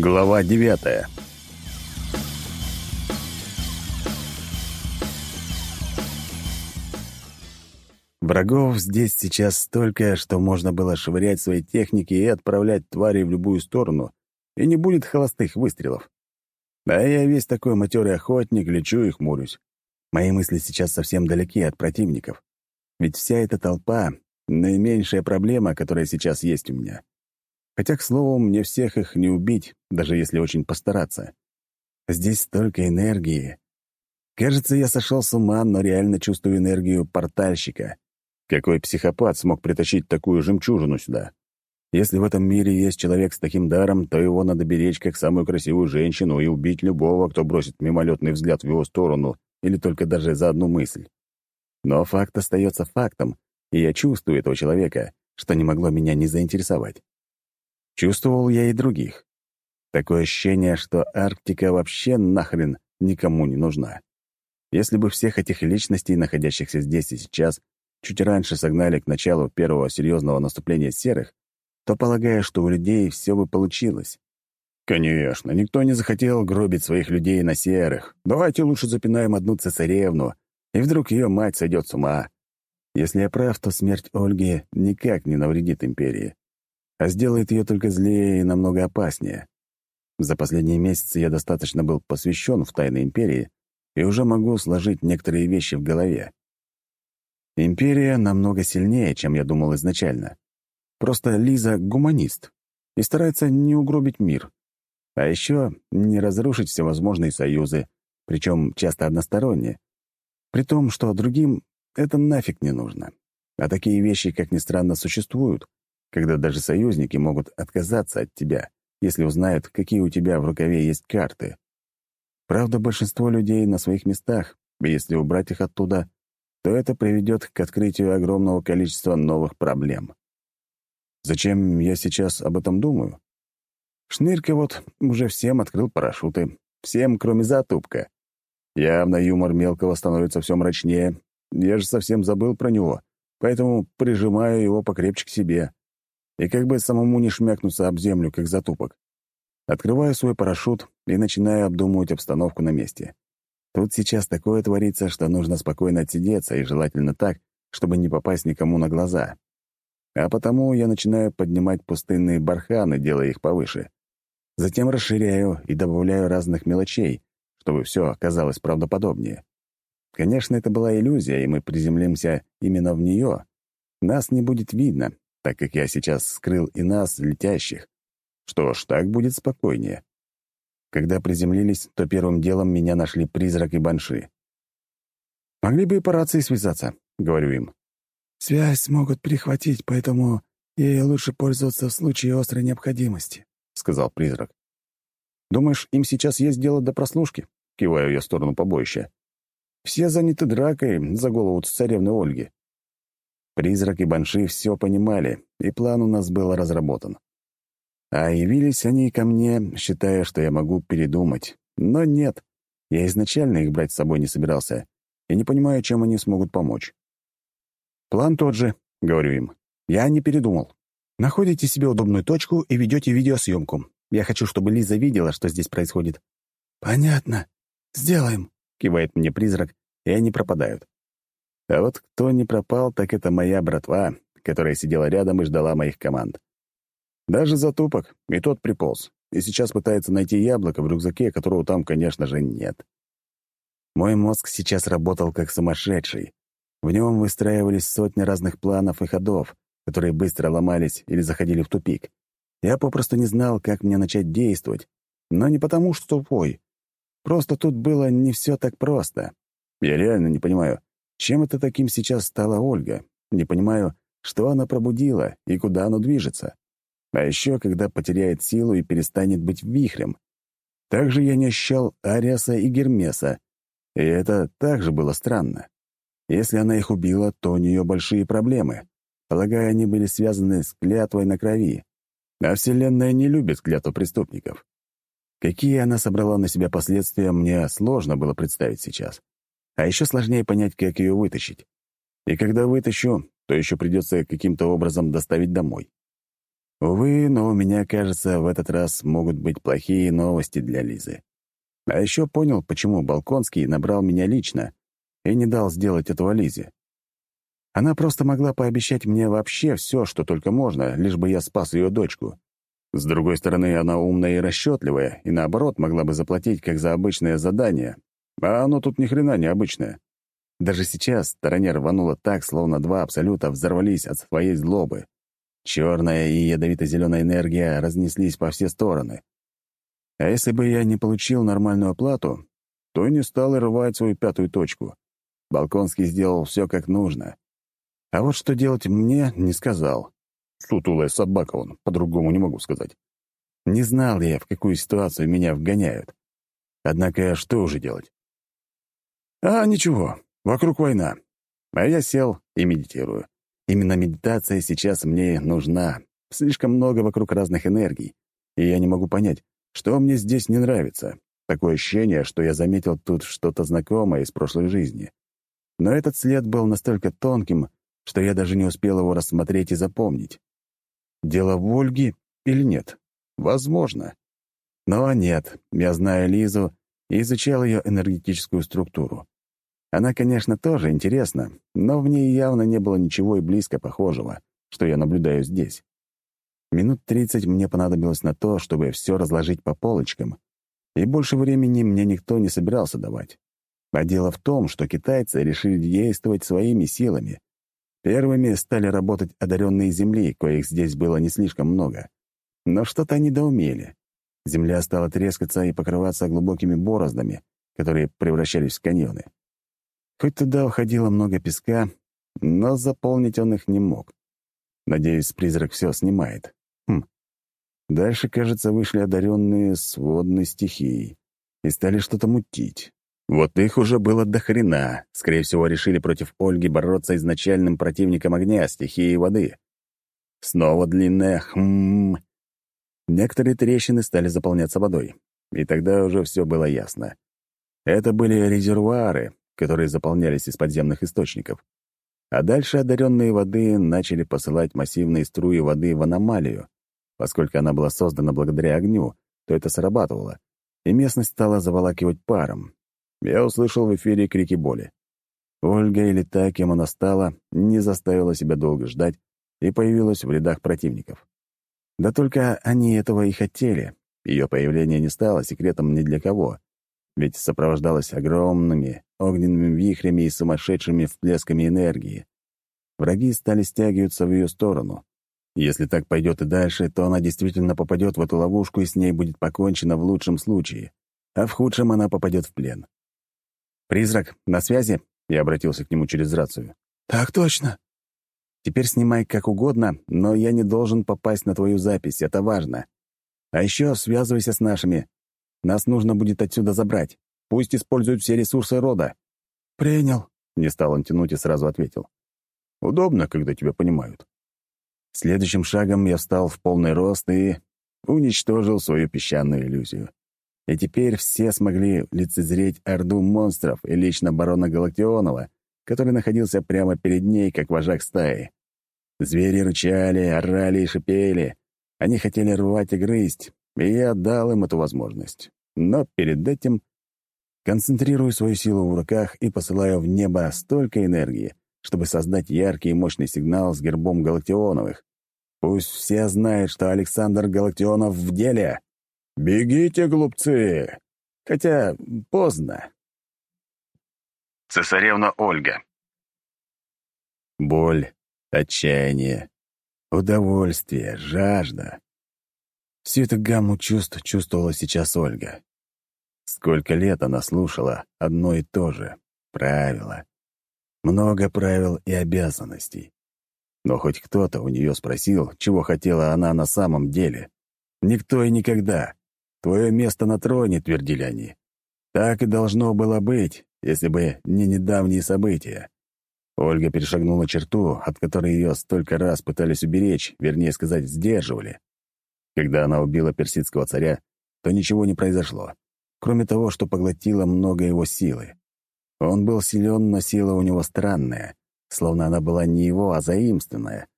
Глава девятая. Врагов здесь сейчас столько, что можно было швырять свои техники и отправлять твари в любую сторону, и не будет холостых выстрелов. А я весь такой матерый охотник, лечу и хмурюсь. Мои мысли сейчас совсем далеки от противников. Ведь вся эта толпа — наименьшая проблема, которая сейчас есть у меня. Хотя, к слову, мне всех их не убить, даже если очень постараться. Здесь столько энергии. Кажется, я сошел с ума, но реально чувствую энергию портальщика. Какой психопат смог притащить такую жемчужину сюда? Если в этом мире есть человек с таким даром, то его надо беречь как самую красивую женщину и убить любого, кто бросит мимолетный взгляд в его сторону или только даже за одну мысль. Но факт остается фактом, и я чувствую этого человека, что не могло меня не заинтересовать. Чувствовал я и других. Такое ощущение, что Арктика вообще нахрен никому не нужна. Если бы всех этих личностей, находящихся здесь и сейчас, чуть раньше согнали к началу первого серьезного наступления серых, то, полагаю, что у людей все бы получилось. Конечно, никто не захотел гробить своих людей на серых. Давайте лучше запинаем одну цесаревну, и вдруг ее мать сойдет с ума. Если я прав, то смерть Ольги никак не навредит империи а сделает ее только злее и намного опаснее. За последние месяцы я достаточно был посвящен в тайны Империи и уже могу сложить некоторые вещи в голове. Империя намного сильнее, чем я думал изначально. Просто Лиза — гуманист и старается не угробить мир. А еще не разрушить всевозможные союзы, причем часто односторонние. При том, что другим это нафиг не нужно. А такие вещи, как ни странно, существуют, когда даже союзники могут отказаться от тебя, если узнают, какие у тебя в рукаве есть карты. Правда, большинство людей на своих местах, и если убрать их оттуда, то это приведет к открытию огромного количества новых проблем. Зачем я сейчас об этом думаю? Шнырька вот уже всем открыл парашюты. Всем, кроме Затупка. Явно юмор мелкого становится все мрачнее. Я же совсем забыл про него, поэтому прижимаю его покрепче к себе и как бы самому не шмякнуться об землю, как затупок. Открываю свой парашют и начинаю обдумывать обстановку на месте. Тут сейчас такое творится, что нужно спокойно отсидеться, и желательно так, чтобы не попасть никому на глаза. А потому я начинаю поднимать пустынные барханы, делая их повыше. Затем расширяю и добавляю разных мелочей, чтобы все оказалось правдоподобнее. Конечно, это была иллюзия, и мы приземлимся именно в нее. Нас не будет видно, так как я сейчас скрыл и нас, летящих. Что ж, так будет спокойнее. Когда приземлились, то первым делом меня нашли призрак и банши. «Могли бы и по рации связаться», — говорю им. «Связь смогут перехватить, поэтому ей лучше пользоваться в случае острой необходимости», — сказал призрак. «Думаешь, им сейчас есть дело до прослушки?» — киваю я в сторону побоища. «Все заняты дракой за голову царевны Ольги. Призрак и Банши все понимали, и план у нас был разработан. А явились они ко мне, считая, что я могу передумать. Но нет, я изначально их брать с собой не собирался, и не понимаю, чем они смогут помочь. «План тот же», — говорю им. «Я не передумал. Находите себе удобную точку и ведете видеосъемку. Я хочу, чтобы Лиза видела, что здесь происходит». «Понятно. Сделаем», — кивает мне призрак, и они пропадают. А вот кто не пропал, так это моя братва, которая сидела рядом и ждала моих команд. Даже затупок, и тот приполз, и сейчас пытается найти яблоко в рюкзаке, которого там, конечно же, нет. Мой мозг сейчас работал как сумасшедший. В нем выстраивались сотни разных планов и ходов, которые быстро ломались или заходили в тупик. Я попросту не знал, как мне начать действовать. Но не потому, что тупой. Просто тут было не все так просто. Я реально не понимаю, чем это таким сейчас стала Ольга? Не понимаю, что она пробудила и куда оно движется. А еще, когда потеряет силу и перестанет быть вихрем. Также я не ощущал Ариаса и Гермеса, и это также было странно. Если она их убила, то у нее большие проблемы. Полагаю, они были связаны с клятвой на крови. А Вселенная не любит клятву преступников. Какие она собрала на себя последствия, мне сложно было представить сейчас. А еще сложнее понять, как ее вытащить. И когда вытащу, то еще придется каким-то образом доставить домой. Увы, но у меня, кажется, в этот раз могут быть плохие новости для Лизы. А еще понял, почему Балконский набрал меня лично и не дал сделать этого Лизе. Она просто могла пообещать мне вообще все, что только можно, лишь бы я спас ее дочку. С другой стороны, она умная и расчетливая, и наоборот могла бы заплатить как за обычное задание. А оно тут ни хрена не обычное. Даже сейчас стороне рвануло так, словно два абсолюта взорвались от своей злобы. Черная и ядовито-зеленая энергия разнеслись по все стороны. А если бы я не получил нормальную оплату, то не стал и рвать свою пятую точку. Балконский сделал все как нужно. А вот что делать мне, не сказал. Сутулая собака он, по-другому не могу сказать. Не знал я, в какую ситуацию меня вгоняют. Однако что уже делать? А, ничего, вокруг война. А я сел и медитирую. Именно медитация сейчас мне нужна. Слишком много вокруг разных энергий, и я не могу понять, что мне здесь не нравится. Такое ощущение, что я заметил тут что-то знакомое из прошлой жизни. Но этот след был настолько тонким, что я даже не успел его рассмотреть и запомнить. Дело в Ольге или нет? Возможно. Но нет, я знаю Лизу и изучал ее энергетическую структуру. Она, конечно, тоже интересна, но в ней явно не было ничего и близко похожего, что я наблюдаю здесь. Минут тридцать мне понадобилось на то, чтобы все разложить по полочкам, и больше времени мне никто не собирался давать. А дело в том, что китайцы решили действовать своими силами. Первыми стали работать одаренные земли, коих здесь было не слишком много. Но что-то они доумели. Земля стала трескаться и покрываться глубокими бороздами, которые превращались в каньоны. Хоть туда уходило много песка, но заполнить он их не мог. Надеюсь, призрак все снимает. Хм. Дальше, кажется, вышли одаренные с водной стихией и стали что-то мутить. Вот их уже было до хрена. Скорее всего, решили против Ольги бороться изначальным противником огня, стихии воды. Снова длинная «хм». Некоторые трещины стали заполняться водой, и тогда уже все было ясно. Это были резервуары, которые заполнялись из подземных источников. А дальше одаренные воды начали посылать массивные струи воды в аномалию. Поскольку она была создана благодаря огню, то это срабатывало, и местность стала заволакивать паром, я услышал в эфире крики боли. Ольга, или та, кем она стала, не заставила себя долго ждать и появилась в рядах противников. Да только они этого и хотели. Ее появление не стало секретом ни для кого, ведь сопровождалось огромными огненными вихрями и сумасшедшими всплесками энергии. Враги стали стягиваться в ее сторону. Если так пойдет и дальше, то она действительно попадет в эту ловушку, и с ней будет покончено в лучшем случае, а в худшем она попадет в плен. «Призрак, на связи?» Я обратился к нему через рацию. «Так точно». «Теперь снимай как угодно, но я не должен попасть на твою запись, это важно. А еще связывайся с нашими. Нас нужно будет отсюда забрать. Пусть используют все ресурсы рода». «Принял», — не стал он тянуть и сразу ответил. «Удобно, когда тебя понимают». Следующим шагом я встал в полный рост и уничтожил свою песчаную иллюзию. И теперь все смогли лицезреть орду монстров и лично барона Галактионова, который находился прямо перед ней, как вожак стаи. Звери рычали, орали и шипели. Они хотели рвать и грызть, и я дал им эту возможность. Но перед этим концентрирую свою силу в руках и посылаю в небо столько энергии, чтобы создать яркий и мощный сигнал с гербом Галактионовых. Пусть все знают, что Александр Галактионов в деле. «Бегите, глупцы!» Хотя поздно. Цесаревна Ольга. Боль, отчаяние, удовольствие, жажда. Всю эту гамму чувств чувствовала сейчас Ольга. Сколько лет она слушала одно и то же — правила. Много правил и обязанностей. Но хоть кто-то у нее спросил, чего хотела она на самом деле. Никто и никогда. Твое место на троне, твердили они. Так и должно было быть, если бы не недавние события. Ольга перешагнула черту, от которой ее столько раз пытались уберечь, вернее сказать, сдерживали. Когда она убила персидского царя, то ничего не произошло, кроме того, что поглотила много его силы. Он был силен, но сила у него странная, словно она была не его, а заимственная.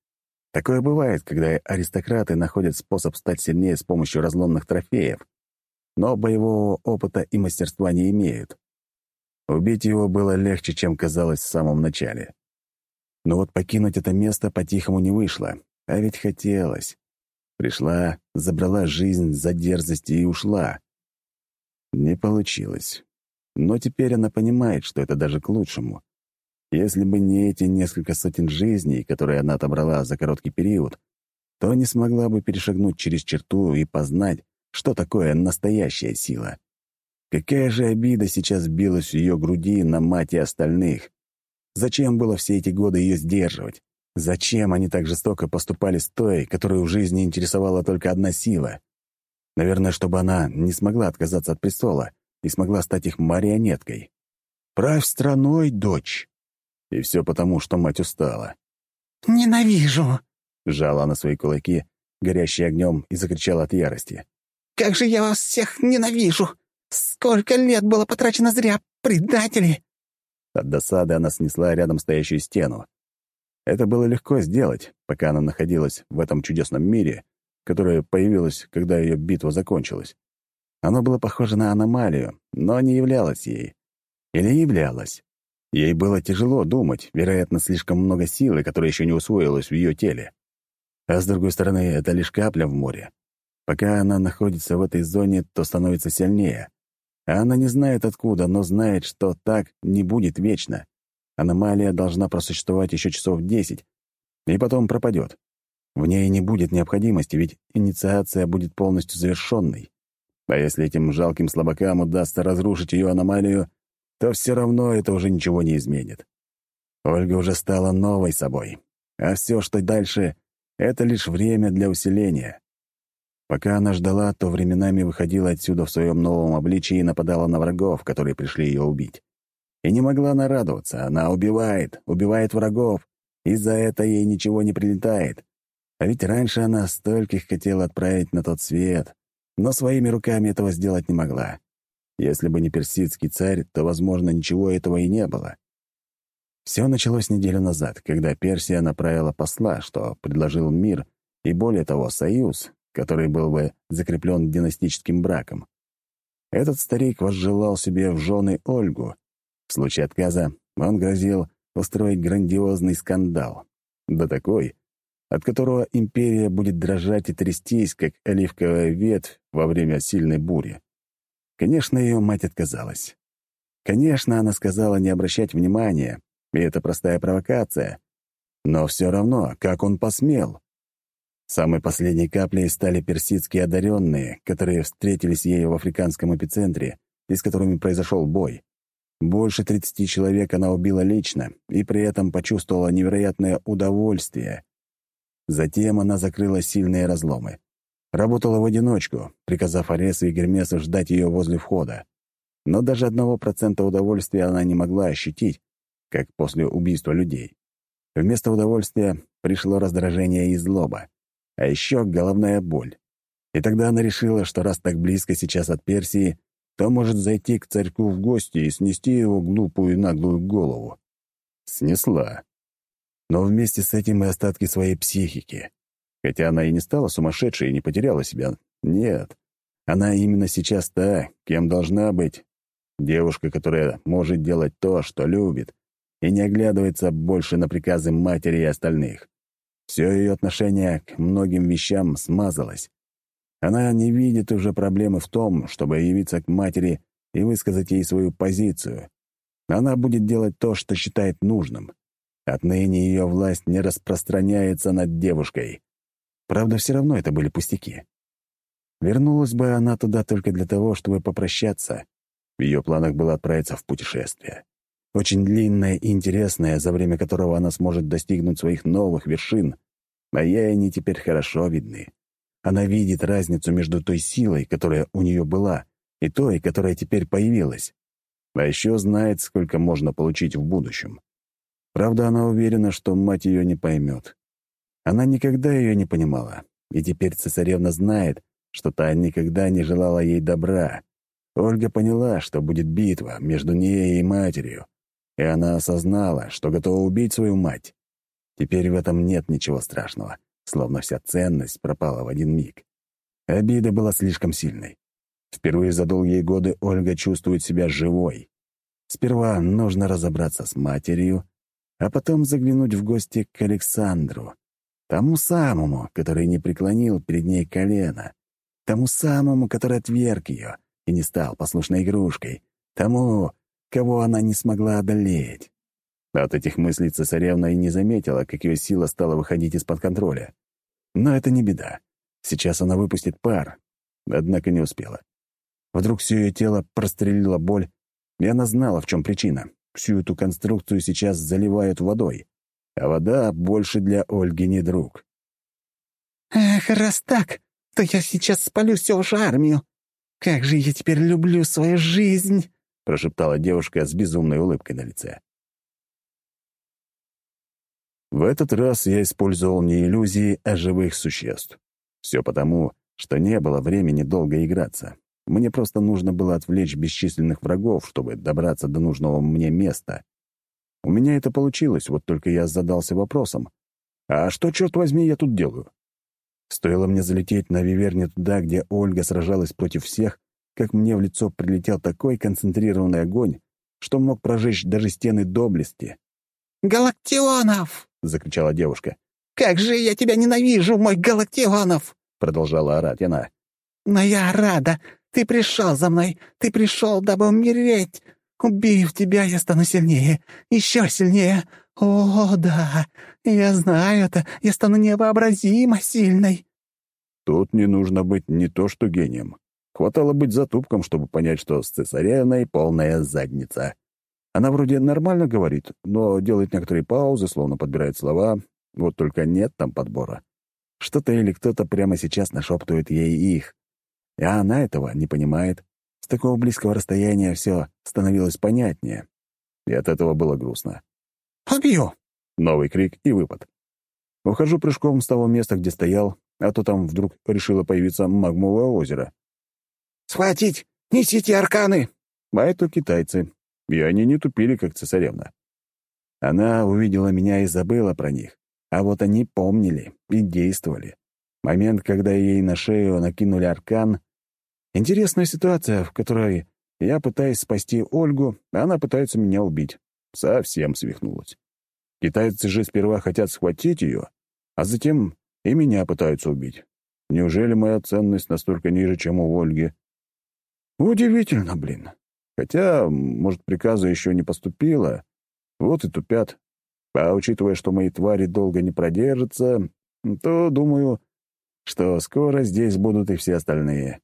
Такое бывает, когда аристократы находят способ стать сильнее с помощью разломных трофеев, но боевого опыта и мастерства не имеют. Убить его было легче, чем казалось в самом начале. Но вот покинуть это место по-тихому не вышло, а ведь хотелось. Пришла, забрала жизнь за дерзость и ушла. Не получилось. Но теперь она понимает, что это даже к лучшему. Если бы не эти несколько сотен жизней, которые она отобрала за короткий период, то не смогла бы перешагнуть через черту и познать, что такое настоящая сила. Какая же обида сейчас билась в ее груди на мать и остальных. Зачем было все эти годы ее сдерживать? Зачем они так жестоко поступали с той, которую в жизни интересовала только одна сила? Наверное, чтобы она не смогла отказаться от престола и смогла стать их марионеткой. «Правь страной, дочь!» И все потому, что мать устала. «Ненавижу!» — Жала на свои кулаки, горящие огнем, и закричала от ярости. «Как же я вас всех ненавижу! Сколько лет было потрачено зря, предатели!» От досады она снесла рядом стоящую стену. Это было легко сделать, пока она находилась в этом чудесном мире, которое появилось, когда ее битва закончилась. Оно было похоже на аномалию, но не являлось ей. Или являлось. Ей было тяжело думать, вероятно, слишком много силы, которая еще не усвоилась в ее теле. А с другой стороны, это лишь капля в море. Пока она находится в этой зоне, то становится сильнее. Она не знает откуда, но знает, что так не будет вечно. Аномалия должна просуществовать еще часов десять, и потом пропадет. В ней не будет необходимости, ведь инициация будет полностью завершенной. А если этим жалким слабакам удастся разрушить ее аномалию, то все равно это уже ничего не изменит. Ольга уже стала новой собой, а все, что дальше, — это лишь время для усиления. Пока она ждала, то временами выходила отсюда в своем новом обличии и нападала на врагов, которые пришли ее убить. И не могла нарадоваться, она убивает, убивает врагов, и за это ей ничего не прилетает. А ведь раньше она стольких хотела отправить на тот свет, но своими руками этого сделать не могла. Если бы не персидский царь, то, возможно, ничего этого и не было. Все началось неделю назад, когда Персия направила посла, что предложил мир и, более того, союз, который был бы закреплен династическим браком. Этот старик возжелал себе в жены Ольгу. В случае отказа он грозил устроить грандиозный скандал. Да такой, от которого империя будет дрожать и трястись, как оливковая ветвь во время сильной бури. Конечно, ее мать отказалась. Конечно, она сказала не обращать внимания, и это простая провокация. Но все равно, как он посмел? Самой последней каплей стали персидские одаренные, которые встретились ею в африканском эпицентре и с которыми произошел бой. Больше 30 человек она убила лично и при этом почувствовала невероятное удовольствие. Затем она закрыла сильные разломы. Работала в одиночку, приказав Аресу и Гермесу ждать ее возле входа. Но даже одного процента удовольствия она не могла ощутить, как после убийства людей. Вместо удовольствия пришло раздражение и злоба, а еще головная боль. И тогда она решила, что раз так близко сейчас от Персии, то может зайти к царьку в гости и снести его глупую наглую голову. Снесла. Но вместе с этим и остатки своей психики. Хотя она и не стала сумасшедшей и не потеряла себя. Нет. Она именно сейчас та, кем должна быть. Девушка, которая может делать то, что любит, и не оглядывается больше на приказы матери и остальных. Все ее отношение к многим вещам смазалось. Она не видит уже проблемы в том, чтобы явиться к матери и высказать ей свою позицию. Она будет делать то, что считает нужным. Отныне ее власть не распространяется над девушкой. Правда, все равно это были пустяки. Вернулась бы она туда только для того, чтобы попрощаться. В ее планах было отправиться в путешествие. Очень длинное и интересное, за время которого она сможет достигнуть своих новых вершин. А ей они теперь хорошо видны. Она видит разницу между той силой, которая у нее была, и той, которая теперь появилась. А еще знает, сколько можно получить в будущем. Правда, она уверена, что мать ее не поймет. Она никогда ее не понимала, и теперь цесаревна знает, что та никогда не желала ей добра. Ольга поняла, что будет битва между ней и матерью, и она осознала, что готова убить свою мать. Теперь в этом нет ничего страшного, словно вся ценность пропала в один миг. Обида была слишком сильной. Впервые за долгие годы Ольга чувствует себя живой. Сперва нужно разобраться с матерью, а потом заглянуть в гости к Александру, тому самому, который не преклонил перед ней колено, тому самому, который отверг ее и не стал послушной игрушкой, тому, кого она не смогла одолеть. От этих мыслей цесаревна и не заметила, как ее сила стала выходить из-под контроля. Но это не беда. Сейчас она выпустит пар, однако не успела. Вдруг все ее тело прострелила боль, и она знала, в чем причина. Всю эту конструкцию сейчас заливают водой, а вода больше для Ольги не друг. «Эх, раз так, то я сейчас спалю всю же армию. Как же я теперь люблю свою жизнь!» — прошептала девушка с безумной улыбкой на лице. В этот раз я использовал не иллюзии, а живых существ. Все потому, что не было времени долго играться. Мне просто нужно было отвлечь бесчисленных врагов, чтобы добраться до нужного мне места. У меня это получилось, вот только я задался вопросом. А что, черт возьми, я тут делаю? Стоило мне залететь на Виверне туда, где Ольга сражалась против всех, как мне в лицо прилетел такой концентрированный огонь, что мог прожечь даже стены доблести. «Галактионов!» — закричала девушка. «Как же я тебя ненавижу, мой Галактионов!» — продолжала орать она. «Но я рада, ты пришел за мной, ты пришел, дабы умереть. Убив тебя, я стану сильнее, еще сильнее. О, да, я знаю это, я стану невообразимо сильной». Тут не нужно быть не то что гением. Хватало быть затупком, чтобы понять, что с цесаревной полная задница. Она вроде нормально говорит, но делает некоторые паузы, словно подбирает слова. Вот только нет там подбора. Что-то или кто-то прямо сейчас нашептывает ей их. И она этого не понимает. С такого близкого расстояния все становилось понятнее. И от этого было грустно. «Убью!» — новый крик и выпад. Ухожу прыжком с того места, где стоял, а то там вдруг решило появиться магмовое озеро. «Схватить! Несите арканы!» А это китайцы. И они не тупили, как цесаревна. Она увидела меня и забыла про них. А вот они помнили и действовали. Момент, когда ей на шею накинули аркан. Интересная ситуация, в которой я пытаюсь спасти Ольгу, а она пытается меня убить. Совсем свихнулась. Китайцы же сперва хотят схватить ее, а затем и меня пытаются убить. Неужели моя ценность настолько ниже, чем у Ольги? Удивительно, блин. Хотя, может, приказа еще не поступило. Вот и тупят. А учитывая, что мои твари долго не продержатся, то думаю, что скоро здесь будут и все остальные.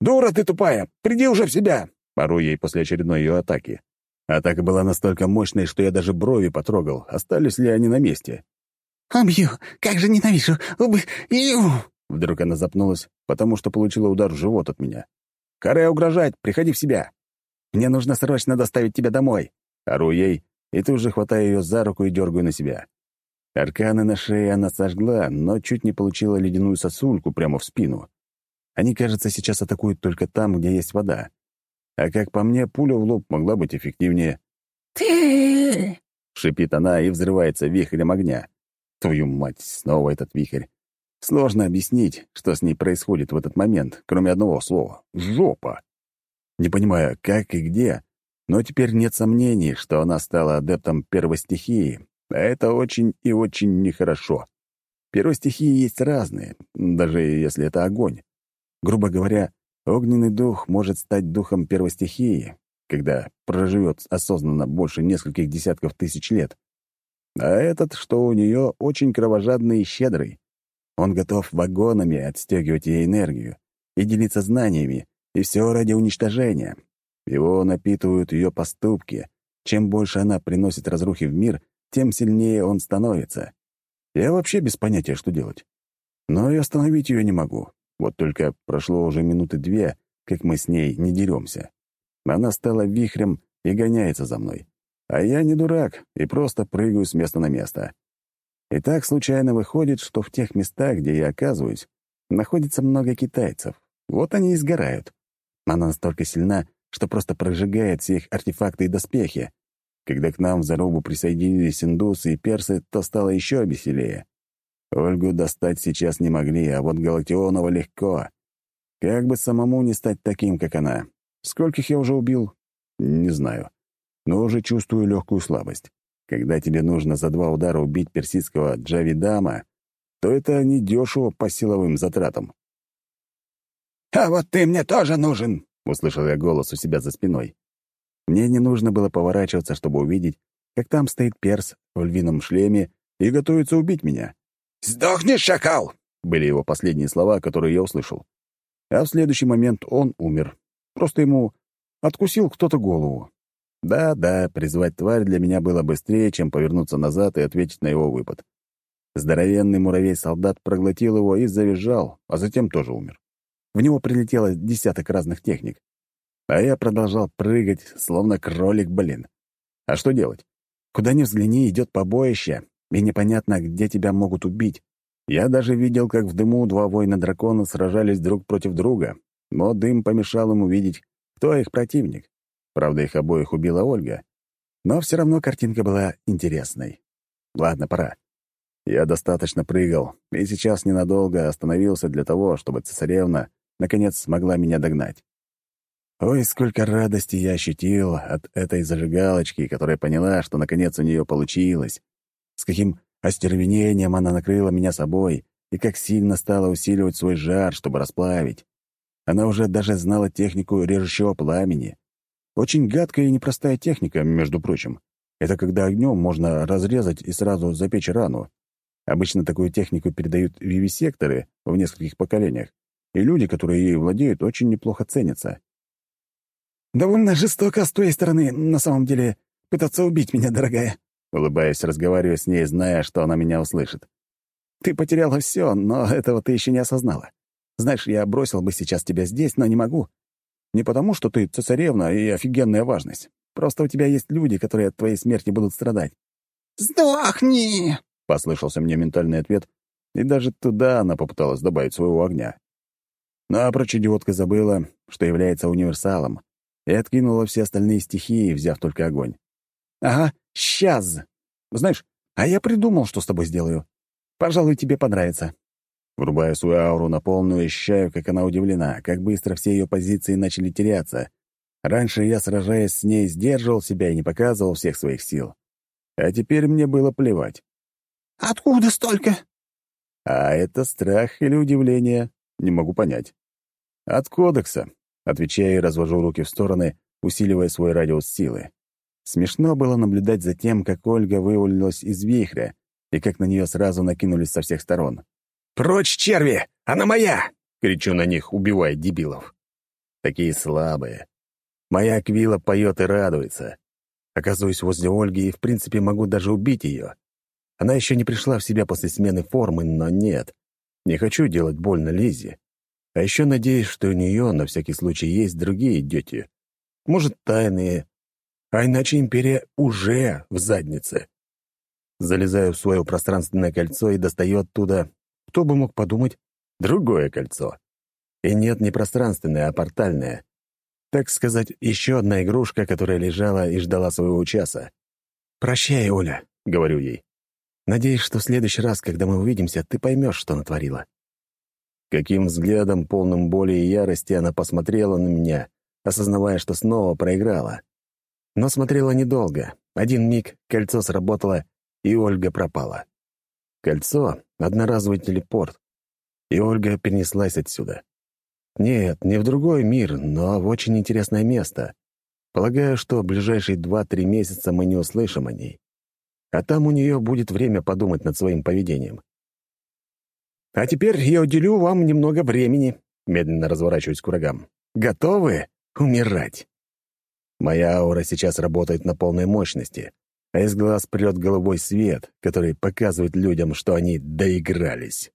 «Дура ты тупая! Приди уже в себя!» — пору ей после очередной ее атаки. Атака была настолько мощной, что я даже брови потрогал, остались ли они на месте. «Убью! Как же ненавижу! Убью!» Вдруг она запнулась, потому что получила удар в живот от меня. «Харе угрожать! Приходи в себя! Мне нужно срочно доставить тебя домой!» Ору ей, и тут же хватаю ее за руку и дергаю на себя. Арканы на шее она сожгла, но чуть не получила ледяную сосульку прямо в спину. Они, кажется, сейчас атакуют только там, где есть вода. А как по мне, пуля в лоб могла быть эффективнее. «Ты...» — шипит она и взрывается вихрем огня. Твою мать, снова этот вихрь. Сложно объяснить, что с ней происходит в этот момент, кроме одного слова — жопа. Не понимаю, как и где, но теперь нет сомнений, что она стала адептом первой стихии, а это очень и очень нехорошо. Первостихии есть разные, даже если это огонь. Грубо говоря, огненный дух может стать духом первостихии, когда проживет осознанно больше нескольких десятков тысяч лет. А этот, что у нее, очень кровожадный и щедрый. Он готов вагонами отстегивать ей энергию и делиться знаниями, и все ради уничтожения. Его напитывают ее поступки. Чем больше она приносит разрухи в мир, тем сильнее он становится. Я вообще без понятия, что делать. Но и остановить ее не могу. Вот только прошло уже минуты две, как мы с ней не деремся. Она стала вихрем и гоняется за мной. А я не дурак и просто прыгаю с места на место. И так случайно выходит, что в тех местах, где я оказываюсь, находится много китайцев. Вот они и сгорают. Она настолько сильна, что просто прожигает все их артефакты и доспехи. Когда к нам в зарубу присоединились индусы и персы, то стало еще веселее. Ольгу достать сейчас не могли, а вот Галактионова легко. Как бы самому не стать таким, как она. Скольких я уже убил? Не знаю. Но уже чувствую легкую слабость. Когда тебе нужно за два удара убить персидского Джавидама, то это недешево по силовым затратам. «А вот ты мне тоже нужен!» — услышал я голос у себя за спиной. Мне не нужно было поворачиваться, чтобы увидеть, как там стоит перс в львином шлеме и готовится убить меня. «Сдохни, шакал!» — были его последние слова, которые я услышал. А в следующий момент он умер. Просто ему откусил кто-то голову. Да-да, призвать тварь для меня было быстрее, чем повернуться назад и ответить на его выпад. Здоровенный муравей-солдат проглотил его и завизжал, а затем тоже умер. В него прилетело десяток разных техник. А я продолжал прыгать, словно кролик, блин. А что делать? Куда ни взгляни, идет побоище, и непонятно, где тебя могут убить. Я даже видел, как в дыму два воина-дракона сражались друг против друга, но дым помешал им увидеть, кто их противник. Правда, их обоих убила Ольга. Но все равно картинка была интересной. Ладно, пора. Я достаточно прыгал, и сейчас ненадолго остановился для того, чтобы цесаревна наконец смогла меня догнать. Ой, сколько радости я ощутил от этой зажигалочки, которая поняла, что наконец у нее получилось. С каким остервенением она накрыла меня собой и как сильно стала усиливать свой жар, чтобы расплавить. Она уже даже знала технику режущего пламени. Очень гадкая и непростая техника, между прочим. Это когда огнем можно разрезать и сразу запечь рану. Обычно такую технику передают вивисекторы в нескольких поколениях, и люди, которые ею владеют, очень неплохо ценятся. «Довольно жестоко с твоей стороны, на самом деле, пытаться убить меня, дорогая», улыбаясь, разговаривая с ней, зная, что она меня услышит. «Ты потеряла все, но этого ты еще не осознала. Знаешь, я бросил бы сейчас тебя здесь, но не могу. Не потому, что ты цесаревна и офигенная важность. Просто у тебя есть люди, которые от твоей смерти будут страдать». «Сдохни!» — послышался мне ментальный ответ, и даже туда она попыталась добавить своего огня. Но прочь идиотка забыла, что является универсалом, и откинула все остальные стихии, взяв только огонь. «Ага, сейчас! Знаешь, а я придумал, что с тобой сделаю. Пожалуй, тебе понравится». Врубая свою ауру на полную, ощущаю, как она удивлена, как быстро все ее позиции начали теряться. Раньше я, сражаясь с ней, сдерживал себя и не показывал всех своих сил. А теперь мне было плевать. «Откуда столько?» А это страх или удивление? Не могу понять. От кодекса. Отвечаю и развожу руки в стороны, усиливая свой радиус силы. Смешно было наблюдать за тем, как Ольга вывалилась из вихря, и как на нее сразу накинулись со всех сторон. «Прочь, черви! Она моя!» — кричу на них, убивая дебилов. Такие слабые. Моя Аквила поет и радуется. Оказываюсь возле Ольги и, в принципе, могу даже убить ее. Она еще не пришла в себя после смены формы, но нет. Не хочу делать больно Лизе. А еще надеюсь, что у нее на всякий случай есть другие дети. Может, тайные. А иначе Империя уже в заднице. Залезаю в свое пространственное кольцо и достаю оттуда, кто бы мог подумать, другое кольцо. И нет, не пространственное, а портальное. Так сказать, еще одна игрушка, которая лежала и ждала своего часа. «Прощай, Оля», — говорю ей. Надеюсь, что в следующий раз, когда мы увидимся, ты поймешь, что натворила». Каким взглядом, полным боли и ярости, она посмотрела на меня, осознавая, что снова проиграла. Но смотрела недолго. Один миг, кольцо сработало, и Ольга пропала. Кольцо — одноразовый телепорт, и Ольга перенеслась отсюда. Нет, не в другой мир, но в очень интересное место. Полагаю, что ближайшие два-три месяца мы не услышим о ней а там у нее будет время подумать над своим поведением. «А теперь я уделю вам немного времени», — медленно разворачиваюсь к врагам. «Готовы умирать?» Моя аура сейчас работает на полной мощности, а из глаз прет голубой свет, который показывает людям, что они доигрались.